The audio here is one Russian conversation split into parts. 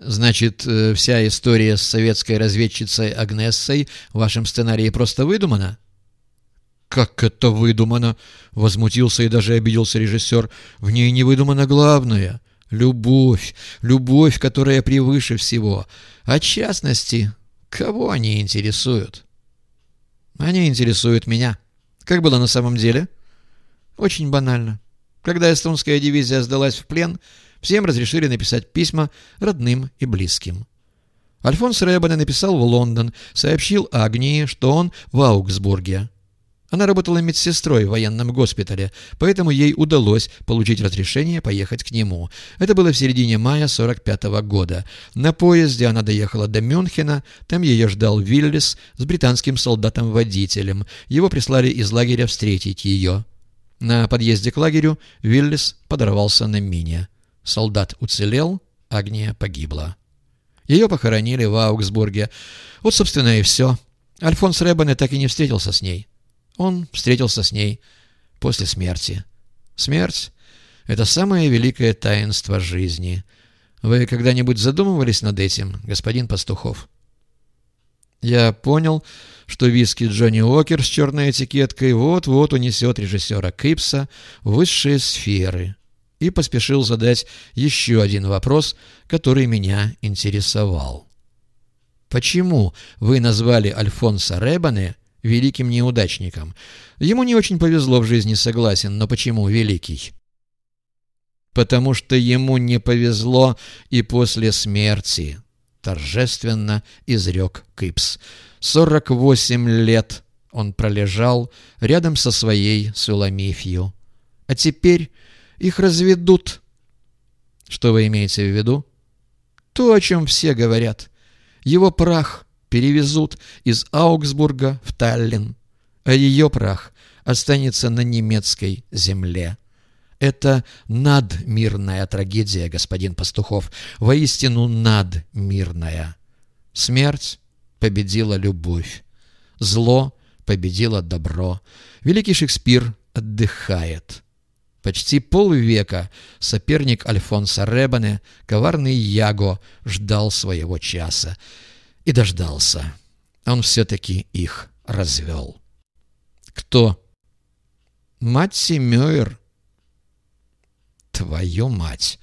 Значит, э, вся история с советской разведчицей Агнессой в вашем сценарии просто выдумана? «Как это выдумано?» — возмутился и даже обиделся режиссер. «В ней не выдумано главное. Любовь. Любовь, которая превыше всего. А частности, кого они интересуют?» «Они интересуют меня. Как было на самом деле?» «Очень банально. Когда эстонская дивизия сдалась в плен, всем разрешили написать письма родным и близким. Альфонс Рэббоне написал в Лондон, сообщил Агнии, что он в Аугсбурге. Она работала медсестрой в военном госпитале, поэтому ей удалось получить разрешение поехать к нему. Это было в середине мая 45 -го года. На поезде она доехала до Мюнхена, там ее ждал Виллис с британским солдатом-водителем. Его прислали из лагеря встретить ее. На подъезде к лагерю Виллис подорвался на мине. Солдат уцелел, Агния погибла. Ее похоронили в Аугсбурге. Вот, собственно, и все. Альфонс Ребане так и не встретился с ней. Он встретился с ней после смерти. Смерть — это самое великое таинство жизни. Вы когда-нибудь задумывались над этим, господин Пастухов? Я понял, что виски Джонни Уокер с черной этикеткой вот-вот унесет режиссера Крипса в высшие сферы и поспешил задать еще один вопрос, который меня интересовал. Почему вы назвали Альфонса Ребане великим неудачником? Ему не очень повезло в жизни, согласен, но почему великий? Потому что ему не повезло и после смерти, торжественно изрек Кипс. Сорок восемь лет он пролежал рядом со своей Суламифью. А теперь их разведут. Что вы имеете в виду? То, о чем все говорят. Его прах перевезут из Аугсбурга в Таллин, а ее прах останется на немецкой земле. Это надмирная трагедия, господин Пастухов, воистину надмирная. Смерть победила любовь, зло победило добро. Великий Шекспир отдыхает. Почти полвека соперник Альфонса Ребане, коварный Яго, ждал своего часа. И дождался. Он все-таки их развел. Кто? Мать Семёер. Твою мать!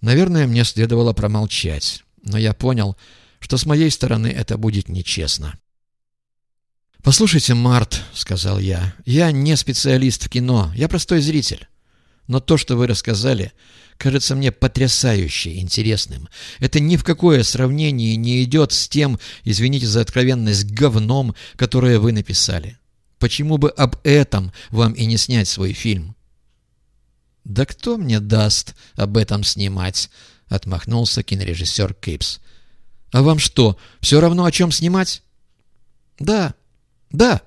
Наверное, мне следовало промолчать, но я понял, что с моей стороны это будет нечестно. «Послушайте, Март», — сказал я, — «я не специалист в кино, я простой зритель. Но то, что вы рассказали, кажется мне потрясающе интересным. Это ни в какое сравнение не идет с тем, извините за откровенность, говном, которое вы написали. Почему бы об этом вам и не снять свой фильм? «Да кто мне даст об этом снимать?» — отмахнулся кинорежиссер Кейпс. «А вам что, все равно о чем снимать?» «Да, да»,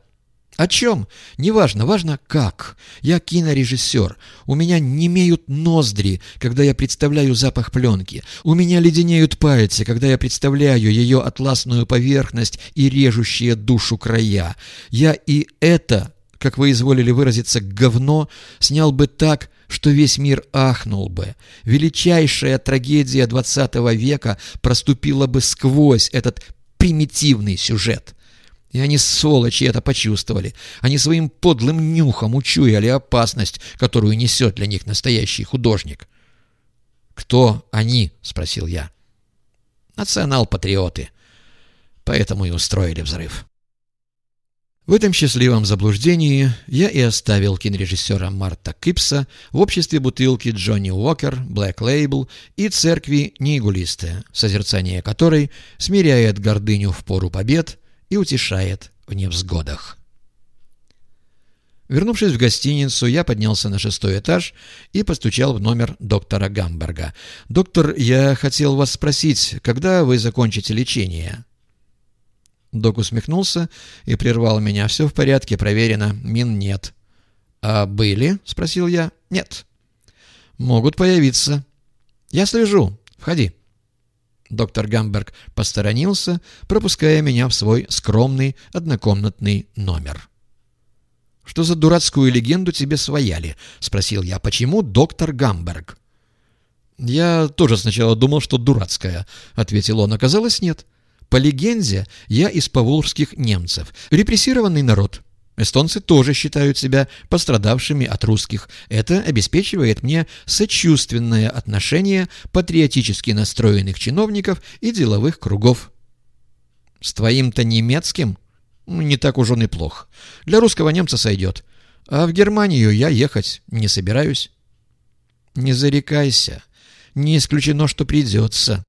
о чем? Неважно, важно как. Я кинорежиссер. У меня немеют ноздри, когда я представляю запах пленки. У меня леденеют пальцы, когда я представляю ее атласную поверхность и режущие душу края. Я и это, как вы изволили выразиться, говно, снял бы так, что весь мир ахнул бы. Величайшая трагедия XX века проступила бы сквозь этот примитивный сюжет. И они, сволочи, это почувствовали. Они своим подлым нюхом учуяли опасность, которую несет для них настоящий художник. «Кто они?» — спросил я. «Национал-патриоты. Поэтому и устроили взрыв». В этом счастливом заблуждении я и оставил кинорежиссера Марта Кипса в обществе бутылки Джонни Уокер, Black Label и церкви Нигулисты, созерцание которой смиряет гордыню в пору побед и утешает в невзгодах. Вернувшись в гостиницу, я поднялся на шестой этаж и постучал в номер доктора Гамберга. «Доктор, я хотел вас спросить, когда вы закончите лечение?» Док усмехнулся и прервал меня. «Все в порядке, проверено. Мин нет». «А были?» — спросил я. «Нет». «Могут появиться». «Я слежу. Входи». Доктор Гамберг посторонился, пропуская меня в свой скромный однокомнатный номер. «Что за дурацкую легенду тебе свояли?» — спросил я. «Почему доктор Гамберг?» «Я тоже сначала думал, что дурацкая», — ответил он. «Оказалось, нет. По легенде, я из поволжских немцев. Репрессированный народ. Эстонцы тоже считают себя пострадавшими от русских. Это обеспечивает мне сочувственное отношение патриотически настроенных чиновников и деловых кругов. С твоим-то немецким ну, не так уж он и плох. Для русского немца сойдет. А в Германию я ехать не собираюсь. Не зарекайся. Не исключено, что придется.